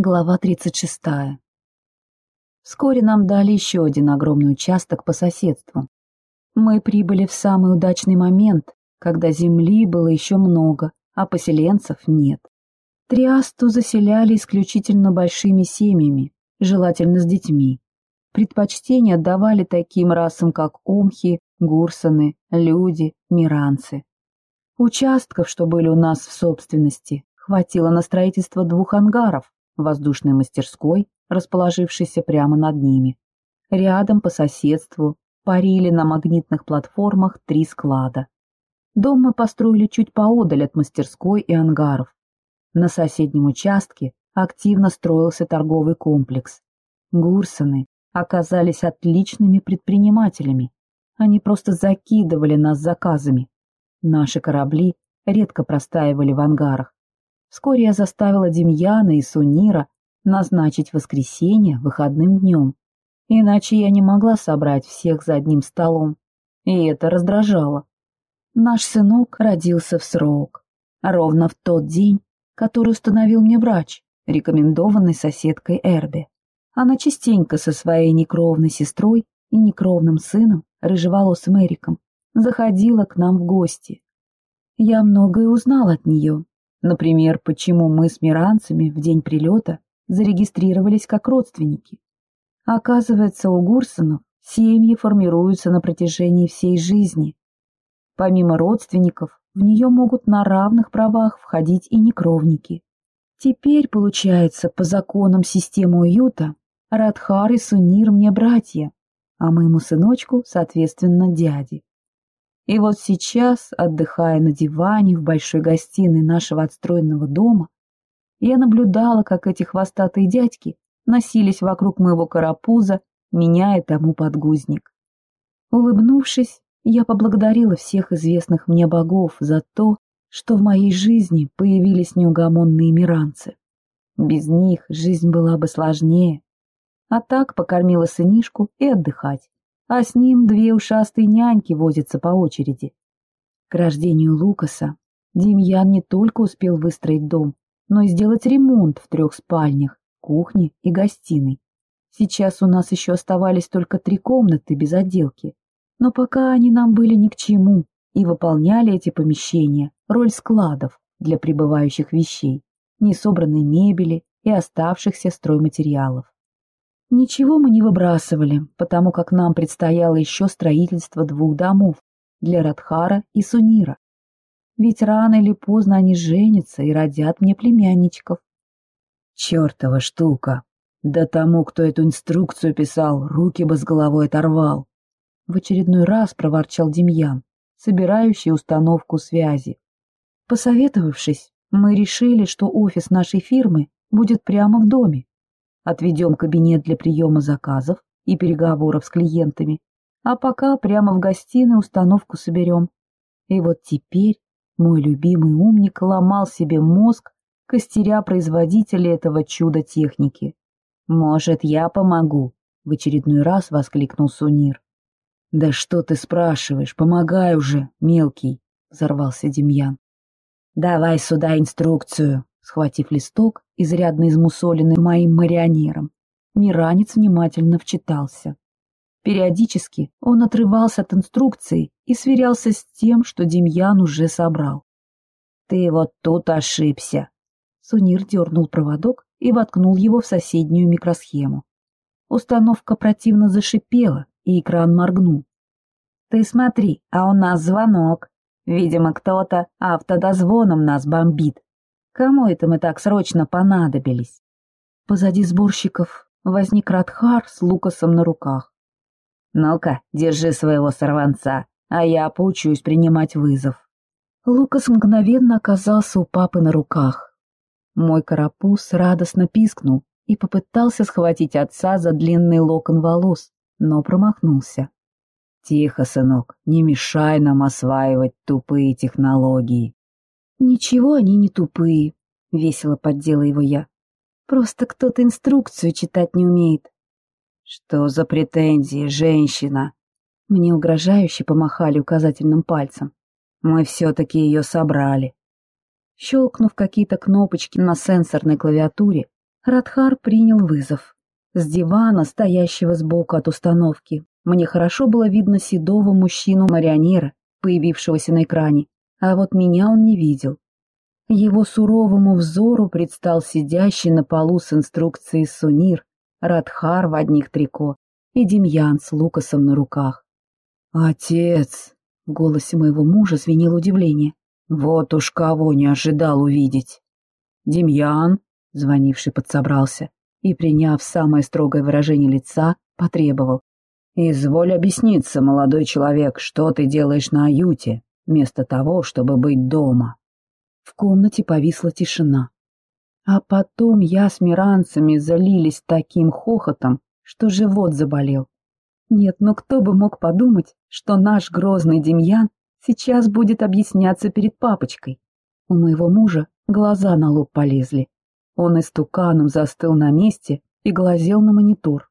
Глава 36. Вскоре нам дали еще один огромный участок по соседству. Мы прибыли в самый удачный момент, когда земли было еще много, а поселенцев нет. Триасту заселяли исключительно большими семьями, желательно с детьми. Предпочтение отдавали таким расам, как омхи, гурсаны, люди, миранцы. Участков, что были у нас в собственности, хватило на строительство двух ангаров, воздушной мастерской, расположившейся прямо над ними. Рядом, по соседству, парили на магнитных платформах три склада. Дом мы построили чуть поодаль от мастерской и ангаров. На соседнем участке активно строился торговый комплекс. Гурсоны оказались отличными предпринимателями. Они просто закидывали нас заказами. Наши корабли редко простаивали в ангарах, Вскоре я заставила Демьяна и Сунира назначить воскресенье выходным днем. Иначе я не могла собрать всех за одним столом. И это раздражало. Наш сынок родился в срок. Ровно в тот день, который установил мне врач, рекомендованный соседкой Эрби. Она частенько со своей некровной сестрой и некровным сыном, рыжеволосым Эриком, заходила к нам в гости. Я многое узнал от нее, Например, почему мы с миранцами в день прилета зарегистрировались как родственники. Оказывается, у Гурсонов семьи формируются на протяжении всей жизни. Помимо родственников, в нее могут на равных правах входить и некровники. Теперь, получается, по законам системы уюта, Радхар и Сунир мне братья, а моему сыночку, соответственно, дяди. И вот сейчас, отдыхая на диване в большой гостиной нашего отстроенного дома, я наблюдала, как эти хвостатые дядьки носились вокруг моего карапуза, меняя тому подгузник. Улыбнувшись, я поблагодарила всех известных мне богов за то, что в моей жизни появились неугомонные миранцы. Без них жизнь была бы сложнее. А так покормила сынишку и отдыхать а с ним две ушастые няньки возятся по очереди. К рождению Лукаса Демьян не только успел выстроить дом, но и сделать ремонт в трех спальнях, кухне и гостиной. Сейчас у нас еще оставались только три комнаты без отделки, но пока они нам были ни к чему и выполняли эти помещения роль складов для прибывающих вещей, несобранной мебели и оставшихся стройматериалов. Ничего мы не выбрасывали, потому как нам предстояло еще строительство двух домов для Радхара и Сунира. Ведь рано или поздно они женятся и родят мне племянничков. Чертова штука! Да тому, кто эту инструкцию писал, руки бы с головой оторвал. В очередной раз проворчал Демьян, собирающий установку связи. Посоветовавшись, мы решили, что офис нашей фирмы будет прямо в доме, Отведем кабинет для приема заказов и переговоров с клиентами, а пока прямо в гостиной установку соберем. И вот теперь мой любимый умник ломал себе мозг, костеря производителя этого чуда техники. «Может, я помогу?» — в очередной раз воскликнул Сунир. «Да что ты спрашиваешь? Помогай уже, мелкий!» — взорвался Демьян. «Давай сюда инструкцию!» Схватив листок, изрядно измусоленный моим марионером, Миранец внимательно вчитался. Периодически он отрывался от инструкции и сверялся с тем, что Демьян уже собрал. «Ты вот тут ошибся!» Сунир дернул проводок и воткнул его в соседнюю микросхему. Установка противно зашипела, и экран моргнул. «Ты смотри, а у нас звонок. Видимо, кто-то автодозвоном нас бомбит. Кому это мы так срочно понадобились? Позади сборщиков возник Радхар с Лукасом на руках. «Ну-ка, держи своего сорванца, а я поучусь принимать вызов». Лукас мгновенно оказался у папы на руках. Мой карапуз радостно пискнул и попытался схватить отца за длинный локон волос, но промахнулся. «Тихо, сынок, не мешай нам осваивать тупые технологии». «Ничего они не тупые», — весело поддела его я. «Просто кто-то инструкцию читать не умеет». «Что за претензии, женщина?» Мне угрожающе помахали указательным пальцем. «Мы все-таки ее собрали». Щелкнув какие-то кнопочки на сенсорной клавиатуре, Радхар принял вызов. С дивана, стоящего сбоку от установки, мне хорошо было видно седого мужчину-марионера, появившегося на экране, а вот меня он не видел. Его суровому взору предстал сидящий на полу с инструкцией Сунир, Радхар в одних трико и Демьян с Лукасом на руках. «Отец!» — в голосе моего мужа звенело удивление. «Вот уж кого не ожидал увидеть!» «Демьян!» — звонивший подсобрался и, приняв самое строгое выражение лица, потребовал. «Изволь объясниться, молодой человек, что ты делаешь на аюте, вместо того, чтобы быть дома?» В комнате повисла тишина. А потом я с миранцами залились таким хохотом, что живот заболел. Нет, ну кто бы мог подумать, что наш грозный Демьян сейчас будет объясняться перед папочкой. У моего мужа глаза на лоб полезли. Он истуканом застыл на месте и глазел на монитор.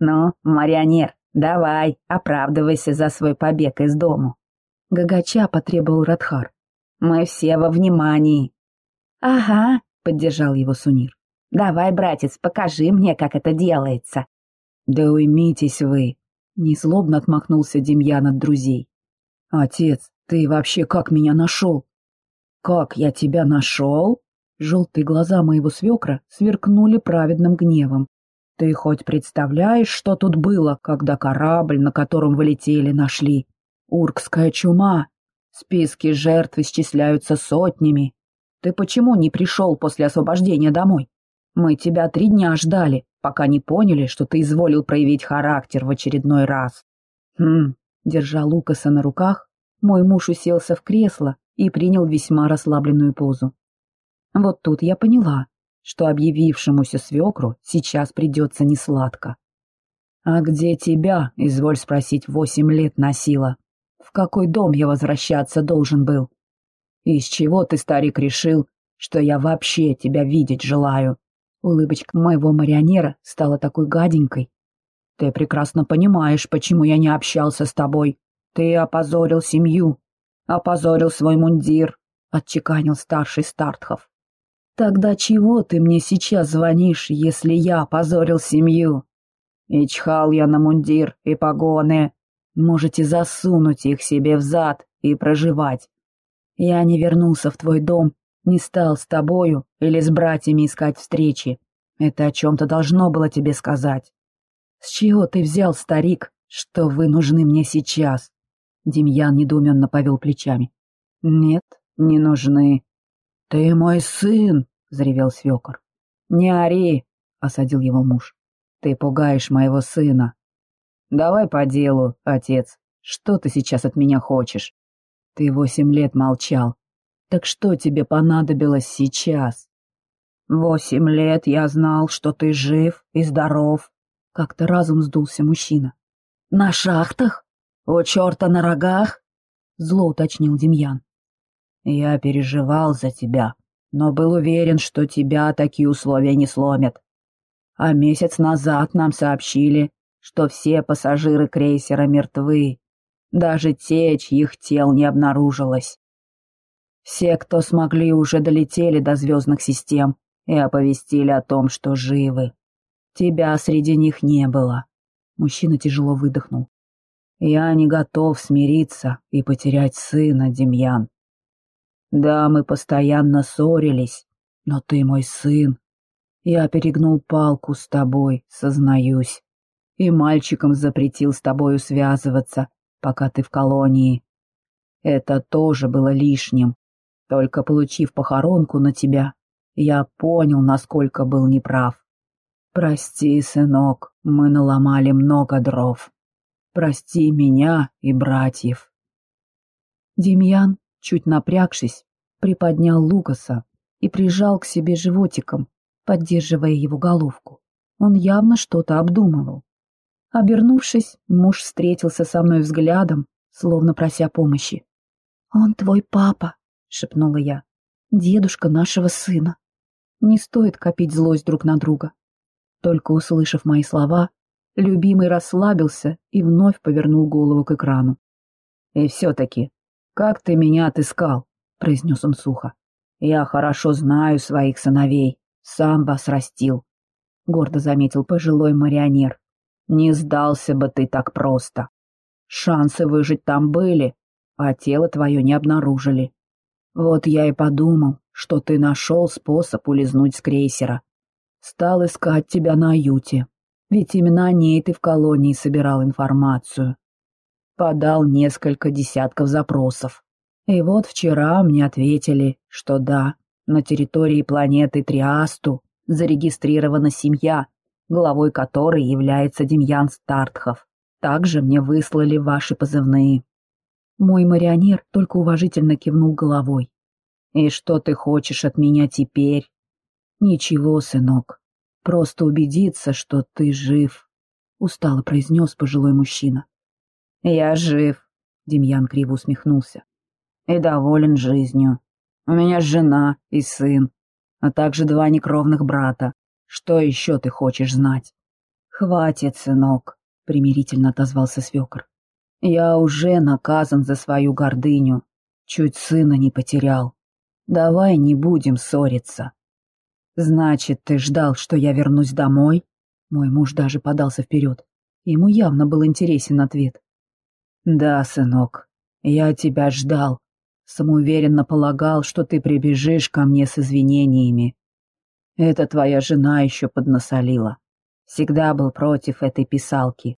«Ну, марионер, давай, оправдывайся за свой побег из дому!» Гагача потребовал Радхар. «Мы все во внимании!» «Ага», — поддержал его Сунир. «Давай, братец, покажи мне, как это делается!» «Да уймитесь вы!» — незлобно отмахнулся Демьян от друзей. «Отец, ты вообще как меня нашел?» «Как я тебя нашел?» Желтые глаза моего свекра сверкнули праведным гневом. «Ты хоть представляешь, что тут было, когда корабль, на котором вы летели, нашли? Уркская чума. Списки жертв исчисляются сотнями. Ты почему не пришел после освобождения домой? Мы тебя три дня ждали, пока не поняли, что ты изволил проявить характер в очередной раз. Хм, держа Лукаса на руках, мой муж уселся в кресло и принял весьма расслабленную позу. Вот тут я поняла, что объявившемуся свекру сейчас придется несладко. «А где тебя, изволь спросить, восемь лет носила? В какой дом я возвращаться должен был? Из чего ты, старик, решил, что я вообще тебя видеть желаю?» Улыбочка моего марионера стала такой гаденькой. «Ты прекрасно понимаешь, почему я не общался с тобой. Ты опозорил семью, опозорил свой мундир», — отчеканил старший Стартхов. «Тогда чего ты мне сейчас звонишь, если я опозорил семью?» «И чхал я на мундир и погоны. Можете засунуть их себе в зад и проживать. Я не вернулся в твой дом не стал с тобою или с братьями искать встречи. Это о чем-то должно было тебе сказать. С чего ты взял, старик, что вы нужны мне сейчас? Демьян недоуменно повел плечами. Нет, не нужны. Ты мой сын, заревел свекор. Не ори, осадил его муж. Ты пугаешь моего сына. Давай по делу, отец. Что ты сейчас от меня хочешь? Ты восемь лет молчал, так что тебе понадобилось сейчас? Восемь лет я знал, что ты жив и здоров. Как-то разум сдулся мужчина. На шахтах? У черта на рогах? Зло уточнил Демьян. Я переживал за тебя, но был уверен, что тебя такие условия не сломят. А месяц назад нам сообщили, что все пассажиры крейсера мертвы, даже те, чьих тел не обнаружилось. Все, кто смогли, уже долетели до звездных систем и оповестили о том, что живы. Тебя среди них не было. Мужчина тяжело выдохнул. Я не готов смириться и потерять сына, Демьян. Да, мы постоянно ссорились, но ты мой сын. Я перегнул палку с тобой, сознаюсь. И мальчикам запретил с тобою связываться, пока ты в колонии. Это тоже было лишним. Только получив похоронку на тебя, я понял, насколько был неправ. Прости, сынок, мы наломали много дров. Прости меня и братьев. Демьян, чуть напрягшись, приподнял Лукаса и прижал к себе животиком, поддерживая его головку. Он явно что-то обдумывал. Обернувшись, муж встретился со мной взглядом, словно прося помощи. «Он твой папа», шепнула я. «Дедушка нашего сына. Не стоит копить злость друг на друга». Только услышав мои слова, любимый расслабился и вновь повернул голову к экрану. «И все-таки, как ты меня отыскал?» — произнес он сухо. «Я хорошо знаю своих сыновей, сам вас растил. — гордо заметил пожилой марионер. «Не сдался бы ты так просто. Шансы выжить там были, а тело твое не обнаружили. Вот я и подумал, что ты нашел способ улизнуть с крейсера. Стал искать тебя на юте, ведь именно о ней ты в колонии собирал информацию. Подал несколько десятков запросов. И вот вчера мне ответили, что да, на территории планеты Триасту зарегистрирована семья, главой которой является Демьян Стартхов. Также мне выслали ваши позывные. Мой марионер только уважительно кивнул головой. «И что ты хочешь от меня теперь?» «Ничего, сынок. Просто убедиться, что ты жив», — устало произнес пожилой мужчина. «Я жив», — Демьян криво усмехнулся. «И доволен жизнью. У меня жена и сын, а также два некровных брата. Что еще ты хочешь знать?» «Хватит, сынок», — примирительно отозвался свекор. Я уже наказан за свою гордыню. Чуть сына не потерял. Давай не будем ссориться. Значит, ты ждал, что я вернусь домой? Мой муж даже подался вперед. Ему явно был интересен ответ. Да, сынок, я тебя ждал. Самоуверенно полагал, что ты прибежишь ко мне с извинениями. Это твоя жена еще поднасолила. Всегда был против этой писалки.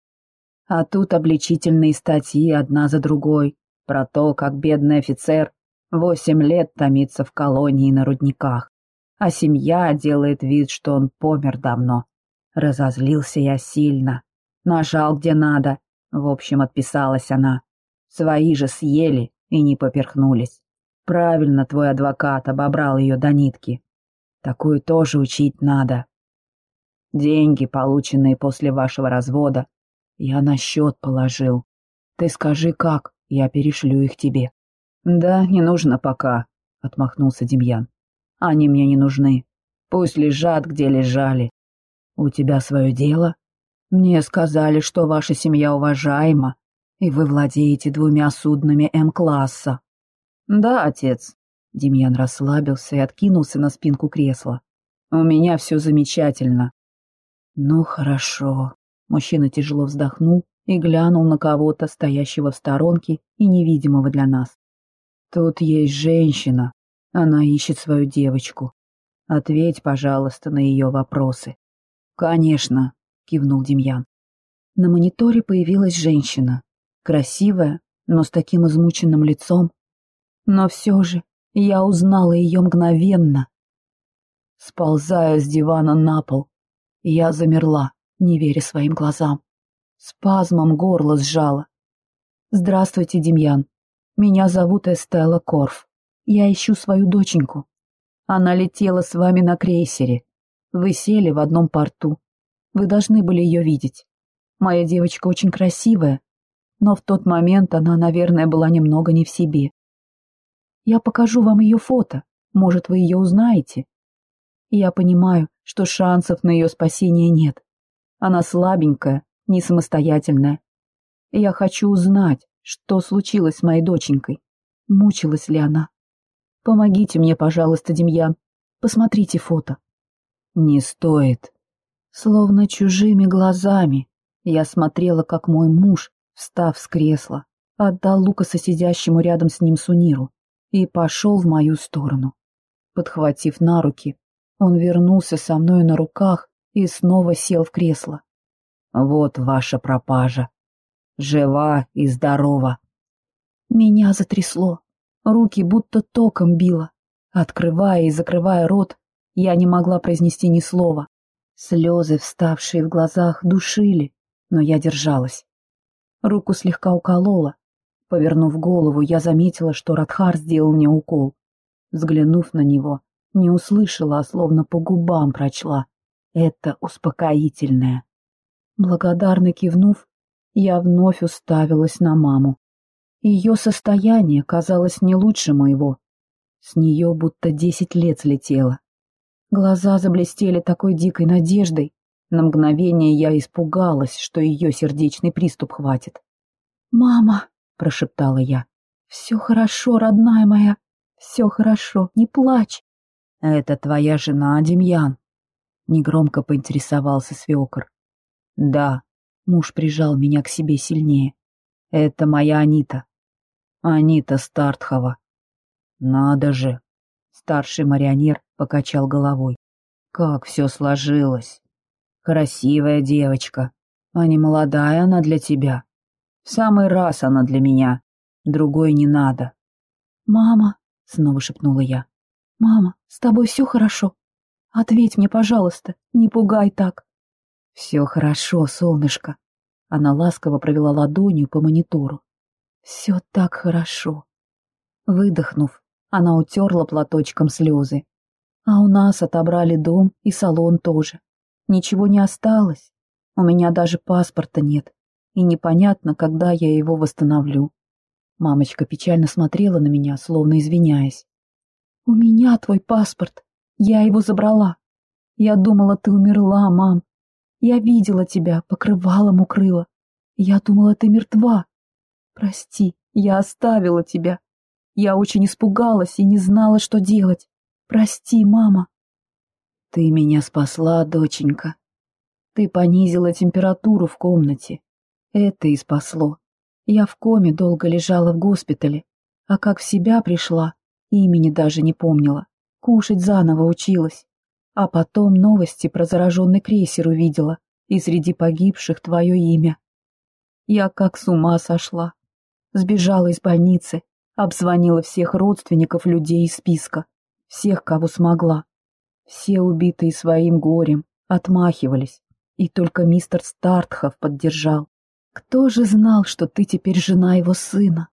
А тут обличительные статьи одна за другой про то, как бедный офицер восемь лет томится в колонии на рудниках, а семья делает вид, что он помер давно. Разозлился я сильно. Нажал где надо. В общем, отписалась она. Свои же съели и не поперхнулись. Правильно твой адвокат обобрал ее до нитки. Такую тоже учить надо. Деньги, полученные после вашего развода, я на счет положил. Ты скажи, как, я перешлю их тебе. Да, не нужно пока, отмахнулся Демьян. Они мне не нужны. Пусть лежат, где лежали. У тебя свое дело? Мне сказали, что ваша семья уважаема, и вы владеете двумя суднами М-класса. Да, отец. Демьян расслабился и откинулся на спинку кресла. У меня все замечательно. Ну, хорошо. Мужчина тяжело вздохнул и глянул на кого-то, стоящего в сторонке и невидимого для нас. «Тут есть женщина. Она ищет свою девочку. Ответь, пожалуйста, на ее вопросы». «Конечно», — кивнул Демьян. На мониторе появилась женщина. Красивая, но с таким измученным лицом. Но все же я узнала ее мгновенно. Сползая с дивана на пол, я замерла не веря своим глазам. Спазмом горло сжало. «Здравствуйте, Демьян. Меня зовут Эстелла Корф. Я ищу свою доченьку. Она летела с вами на крейсере. Вы сели в одном порту. Вы должны были ее видеть. Моя девочка очень красивая, но в тот момент она, наверное, была немного не в себе. Я покажу вам ее фото, может, вы ее узнаете. Я понимаю, что шансов на ее спасение нет. Она слабенькая, не самостоятельная. Я хочу узнать, что случилось с моей доченькой. Мучилась ли она? Помогите мне, пожалуйста, Демьян. Посмотрите фото. Не стоит. Словно чужими глазами я смотрела, как мой муж, встав с кресла, отдал Лукаса сидящему рядом с ним Суниру и пошел в мою сторону. Подхватив на руки, он вернулся со мной на руках и снова сел в кресло. «Вот ваша пропажа. Жива и здорова». Меня затрясло, руки будто током било. Открывая и закрывая рот, я не могла произнести ни слова. Слезы, вставшие в глазах, душили, но я держалась. Руку слегка уколола. Повернув голову, я заметила, что Радхар сделал мне укол. Взглянув на него, не услышала, а словно по губам прочла. Это успокоительное. Благодарно кивнув, я вновь уставилась на маму. Ее состояние казалось не лучше моего. С нее будто десять лет слетело. Глаза заблестели такой дикой надеждой. На мгновение я испугалась, что ее сердечный приступ хватит. «Мама!» — прошептала я. «Все хорошо, родная моя, все хорошо, не плачь!» «Это твоя жена, Демьян», Негромко поинтересовался свекор. Да, муж прижал меня к себе сильнее. Это моя Анита. Анита Стартхова. Надо же. Старший марионер покачал головой. Как все сложилось. Красивая девочка. А не молодая она для тебя. В самый раз она для меня. Другой не надо. «Мама», — снова шепнула я, — «мама, с тобой все хорошо? Ответь мне, пожалуйста, не пугай так». «Все хорошо, солнышко». Она ласково провела ладонью по монитору. «Все так хорошо». Выдохнув, она утерла платочком слезы. А у нас отобрали дом и салон тоже. Ничего не осталось. У меня даже паспорта нет. И непонятно, когда я его восстановлю. Мамочка печально смотрела на меня, словно извиняясь. «У меня твой паспорт. Я его забрала. Я думала, ты умерла, мам. Я видела тебя, покрывалом укрыла. Я думала, ты мертва. Прости, я оставила тебя. Я очень испугалась и не знала, что делать. Прости, мама. Ты меня спасла, доченька. Ты понизила температуру в комнате. Это и спасло. Я в коме долго лежала в госпитале, а как в себя пришла, имени даже не помнила. Кушать заново училась. А потом новости про зараженный крейсер увидела, и среди погибших твое имя. Я как с ума сошла. Сбежала из больницы, обзвонила всех родственников людей из списка, всех, кого смогла. Все убитые своим горем, отмахивались, и только мистер Стартхов поддержал. Кто же знал, что ты теперь жена его сына?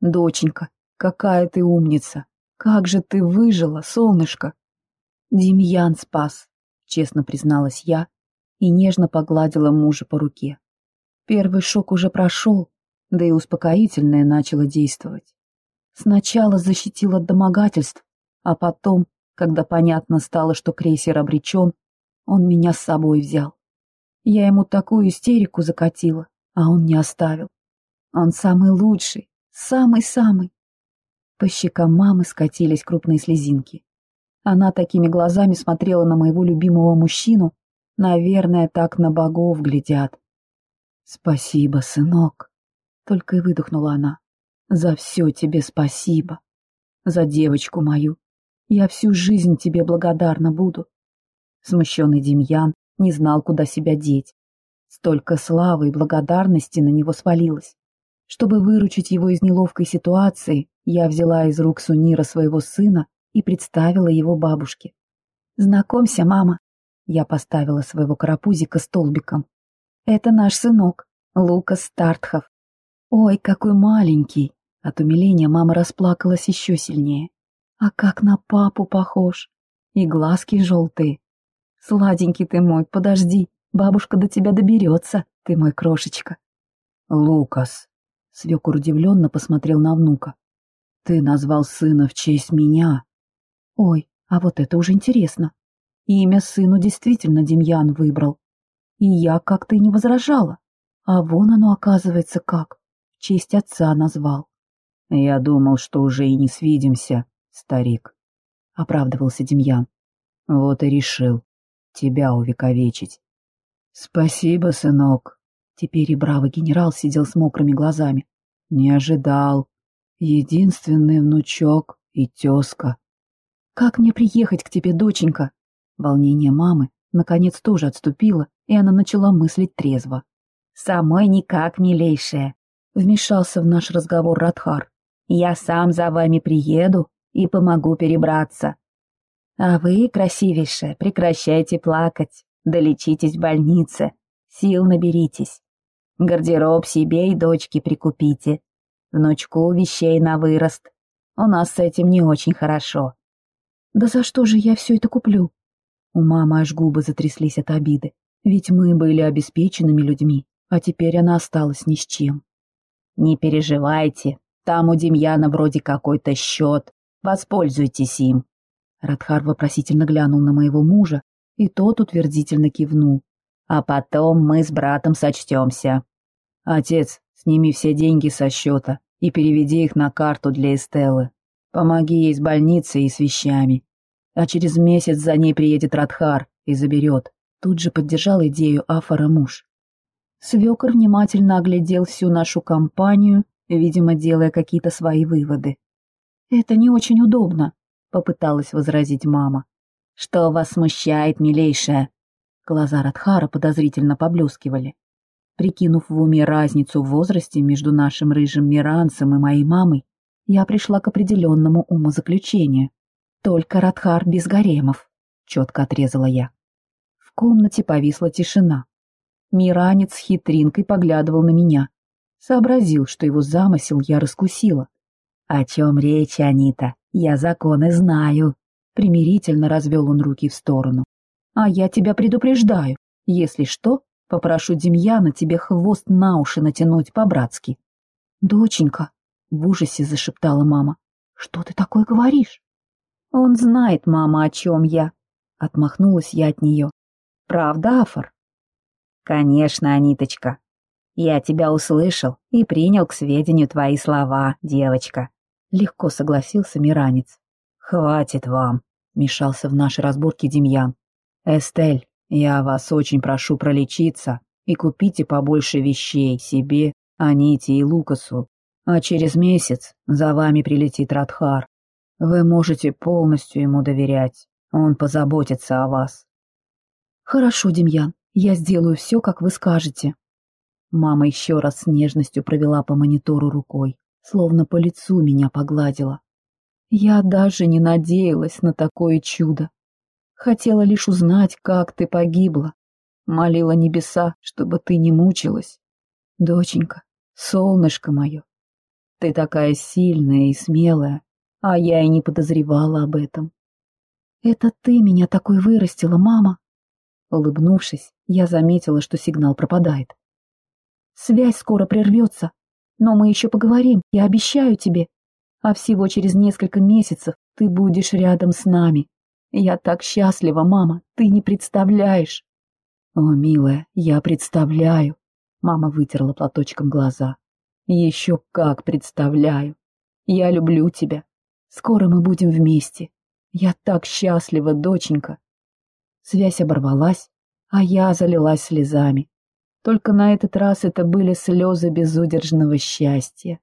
Доченька, какая ты умница! Как же ты выжила, солнышко! Демьян спас, честно призналась я и нежно погладила мужа по руке. Первый шок уже прошел, да и успокоительное начало действовать. Сначала защитил от домогательств, а потом, когда понятно стало, что крейсер обречен, он меня с собой взял. Я ему такую истерику закатила, а он не оставил. Он самый лучший, самый-самый. По щекам мамы скатились крупные слезинки. Она такими глазами смотрела на моего любимого мужчину, наверное, так на богов глядят. «Спасибо, сынок», — только и выдохнула она. «За все тебе спасибо. За девочку мою. Я всю жизнь тебе благодарна буду». Смущенный Демьян не знал, куда себя деть. Столько славы и благодарности на него свалилось. Чтобы выручить его из неловкой ситуации, я взяла из рук Сунира своего сына и представила его бабушке. «Знакомься, мама!» Я поставила своего карапузика столбиком. «Это наш сынок, Лукас Стартхов». «Ой, какой маленький!» От умиления мама расплакалась еще сильнее. «А как на папу похож! И глазки желтые! Сладенький ты мой, подожди!» Бабушка до тебя доберется, ты мой крошечка. Лукас. Свекор удивленно посмотрел на внука. Ты назвал сына в честь меня. Ой, а вот это уже интересно. Имя сыну действительно Демьян выбрал. И я как-то и не возражала. А вон оно, оказывается, как. В честь отца назвал. Я думал, что уже и не свидимся, старик. Оправдывался Демьян. Вот и решил тебя увековечить. «Спасибо, сынок». Теперь и бравый генерал сидел с мокрыми глазами. «Не ожидал. Единственный внучок и тезка». «Как мне приехать к тебе, доченька?» Волнение мамы, наконец, тоже отступило, и она начала мыслить трезво. «Самой никак, милейшая», — вмешался в наш разговор Радхар. «Я сам за вами приеду и помогу перебраться. А вы, красивейшая, прекращайте плакать. Долечитесь в больнице, сил наберитесь. Гардероб себе и дочке прикупите. Внучку вещей на вырост. У нас с этим не очень хорошо. Да за что же я все это куплю? У мамы аж губы затряслись от обиды. Ведь мы были обеспеченными людьми, а теперь она осталась ни с чем. Не переживайте, там у Демьяна вроде какой-то счет. Воспользуйтесь им. Радхар вопросительно глянул на моего мужа, и тот утвердительно кивнул. «А потом мы с братом сочтемся». «Отец, сними все деньги со счета и переведи их на карту для Эстеллы. Помоги ей с больницей и с вещами. а через месяц за ней приедет Радхар и заберет. Тут же поддержал идею Афара муж. Свекор внимательно оглядел всю нашу компанию, видимо, делая какие-то свои выводы. «Это не очень удобно», — попыталась возразить мама. «Что вас смущает, милейшая?» Глаза Радхара подозрительно поблескивали. Прикинув в уме разницу в возрасте между нашим рыжим миранцем и моей мамой, я пришла к определенному умозаключению. «Только Радхар без гаремов», — четко отрезала я. В комнате повисла тишина. Миранец хитринкой поглядывал на меня. Сообразил, что его замысел я раскусила. «О чем речь, Анита? Я законы знаю!» Примирительно развел он руки в сторону. «А я тебя предупреждаю. Если что, попрошу Демьяна тебе хвост на уши натянуть по-братски». «Доченька!» — в ужасе зашептала мама. «Что ты такое говоришь?» «Он знает, мама, о чем я», — отмахнулась я от нее. «Правда, Афор?» «Конечно, Аниточка. Я тебя услышал и принял к сведению твои слова, девочка», — легко согласился Миранец. «Хватит вам», — мешался в наши разборки Демьян. «Эстель, я вас очень прошу пролечиться и купите побольше вещей себе, Аните и Лукасу, а через месяц за вами прилетит Радхар. Вы можете полностью ему доверять, он позаботится о вас». «Хорошо, Демьян, я сделаю все, как вы скажете». Мама еще раз с нежностью провела по монитору рукой, словно по лицу меня погладила. Я даже не надеялась на такое чудо. Хотела лишь узнать, как ты погибла. Молила небеса, чтобы ты не мучилась. Доченька, солнышко мое, ты такая сильная и смелая, а я и не подозревала об этом. Это ты меня такой вырастила, мама. Улыбнувшись, я заметила, что сигнал пропадает. «Связь скоро прервется, но мы еще поговорим, я обещаю тебе. А всего через несколько месяцев ты будешь рядом с нами. Я так счастлива, мама, ты не представляешь». «О, милая, я представляю», — мама вытерла платочком глаза. «Еще как представляю. Я люблю тебя. Скоро мы будем вместе. Я так счастлива, доченька». Связь оборвалась, а я залилась слезами. Только на этот раз это были слезы безудержного счастья.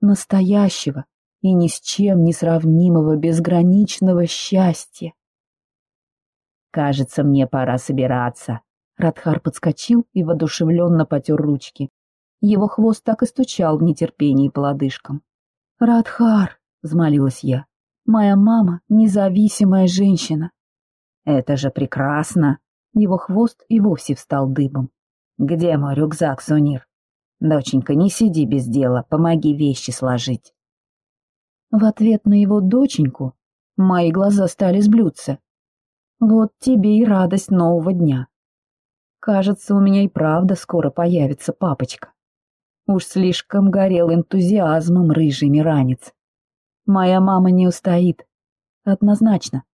Настоящего и ни с чем не сравнимого безграничного счастья. «Кажется, мне пора собираться». Радхар подскочил и воодушевленно потер ручки. Его хвост так и стучал в нетерпении по лодыжкам. «Радхар!» — взмолилась я. «Моя мама — независимая женщина. Это же прекрасно. Его хвост и вовсе встал дыбом. Где мой рюкзак, Сунир? Доченька, не сиди без дела, помоги вещи сложить. В ответ на его доченьку мои глаза стали сблються. Вот тебе и радость нового дня. Кажется, у меня и правда скоро появится папочка. Уж слишком горел энтузиазмом рыжий миранец. Моя мама не устоит. Однозначно.